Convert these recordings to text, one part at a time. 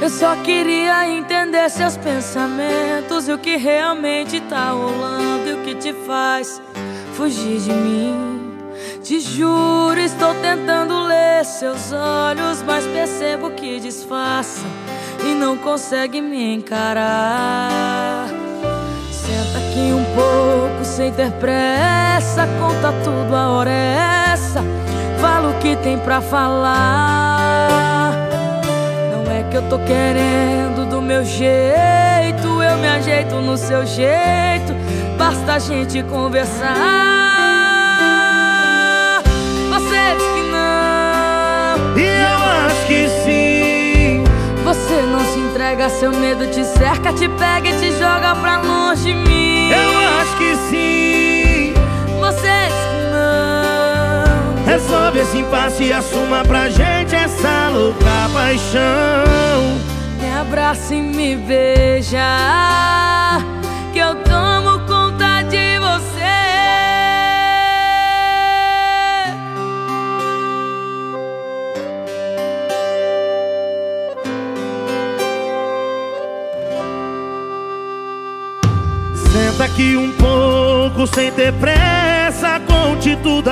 Eu só queria entender seus pensamentos e o que realmente tá rolando e o que te faz fugir de mim. Te juro, estou tentando ler seus olhos, mas percebo que disfarça e não consegue me encarar. Senta aqui um pouco sem ter pressa, conta tudo, a hora é essa. Fala o que tem pra falar. Não que eu tô querendo do meu jeito, eu me ajeito no seu jeito. Basta a gente conversar. entrega, seu medo te cerca, te pega e te joga pra longe de mim. Eu acho que sim. Você diz que não. Resolve esse impasse e assuma pra gente essa louca paixão. Abraça e me beija, que eu tomo conta de você. Senta aqui um pouco sem ter pressa Conte tudo,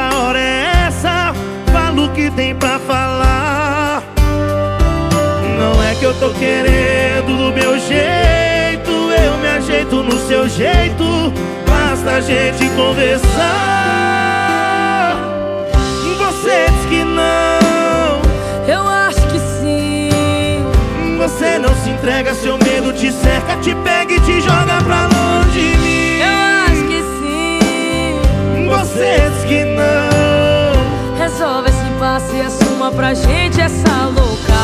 que eu tô querendo do meu jeito. Eu me ajeito no seu jeito. Basta a gente conversar. Você diz que não. Eu acho que sim. Você não se entrega, seu medo te cerca. Te pega e te joga pra longe pra gente essa louca